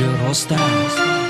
Eurostars.